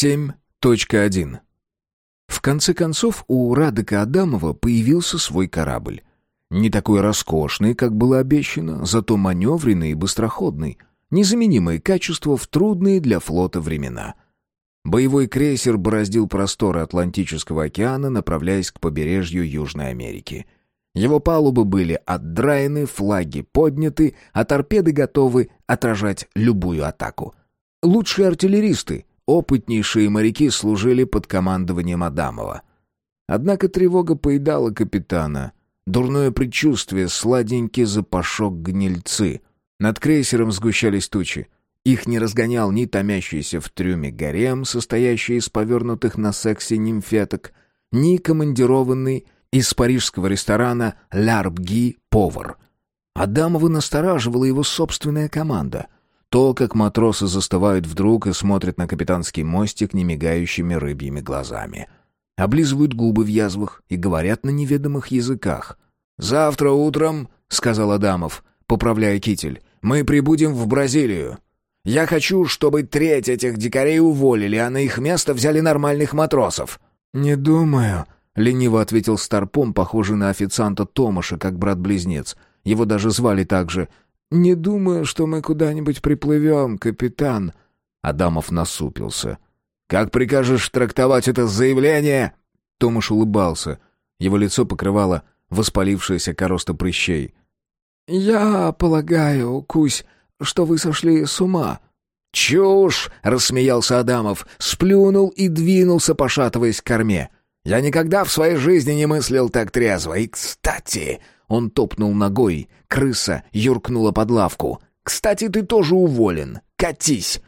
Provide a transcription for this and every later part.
7.1 В конце концов, у Радыка Адамова появился свой корабль. Не такой роскошный, как было обещано, зато маневренный и быстроходный. Незаменимые качества в трудные для флота времена. Боевой крейсер бороздил просторы Атлантического океана, направляясь к побережью Южной Америки. Его палубы были отдраены, флаги подняты, а торпеды готовы отражать любую атаку. Лучшие артиллеристы, опытнейшие моряки служили под командованием Адамова. Однако тревога поедала капитана. Дурное предчувствие, сладенький запашок гнильцы. Над крейсером сгущались тучи. Их не разгонял ни томящийся в трюме гарем, состоящий из повернутых на сексе нимфеток, ни командированный из парижского ресторана «Лярбги» повар. Адамова настораживала его собственная команда. То, как матросы застывают вдруг и смотрят на капитанский мостик немигающими рыбьими глазами. Облизывают губы в язвах и говорят на неведомых языках. «Завтра утром», — сказал Адамов, поправляя китель, — «мы прибудем в Бразилию. Я хочу, чтобы треть этих дикарей уволили, а на их место взяли нормальных матросов». «Не думаю», — лениво ответил Старпом, похожий на официанта Томаша, как брат-близнец. Его даже звали так же. «Не думаю, что мы куда-нибудь приплывем, капитан». Адамов насупился. «Как прикажешь трактовать это заявление?» Томаш улыбался. Его лицо покрывало воспалившаяся короста прыщей. «Я полагаю, Кусь, что вы сошли с ума». «Чушь!» — рассмеялся Адамов, сплюнул и двинулся, пошатываясь к корме. «Я никогда в своей жизни не мыслил так трезво. И, кстати...» Он топнул ногой, крыса юркнула под лавку. «Кстати, ты тоже уволен. Катись!»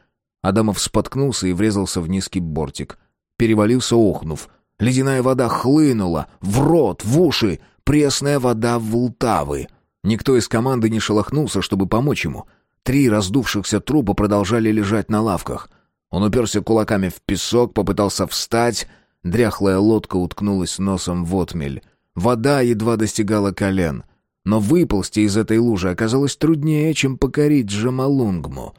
Адамов споткнулся и врезался в низкий бортик. Перевалился, охнув. Ледяная вода хлынула в рот, в уши. Пресная вода Вултавы. Никто из команды не шелохнулся, чтобы помочь ему. Три раздувшихся трупа продолжали лежать на лавках. Он уперся кулаками в песок, попытался встать. Дряхлая лодка уткнулась носом в отмель. Вода едва достигала колен. Но выползти из этой лужи оказалось труднее, чем покорить Джамалунгму.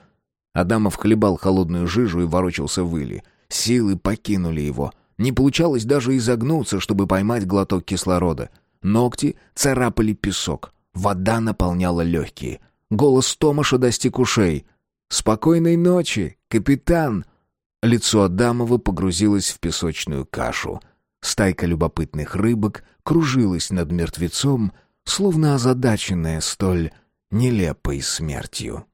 Адамов хлебал холодную жижу и ворочался в иле. Силы покинули его. Не получалось даже изогнуться, чтобы поймать глоток кислорода. Ногти царапали песок. Вода наполняла легкие. Голос Томаша достиг ушей. «Спокойной ночи, капитан!» Лицо Адамова погрузилось в песочную кашу. Стайка любопытных рыбок кружилась над мертвецом, словно озадаченная столь нелепой смертью.